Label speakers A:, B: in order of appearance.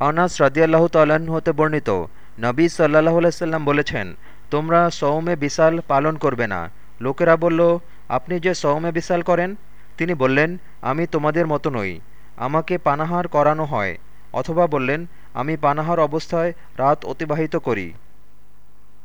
A: আনাস রাজিয়াল্লাহ তাল্লাহ্ন হতে বর্ণিত। নবী সাল্লাহ আলাইসাল্লাম বলেছেন, তোমরা সৌমে বিশাল পালন করবে না। লোকেরা বলল, আপনি যে সৌমে বিশাল করেন? তিনি বললেন, আমি তোমাদের মতো নই। আমাকে পানাহার করানো হয়। অথবা বললেন, আমি পানাহার অবস্থায় রাত অতিবাহিত করি।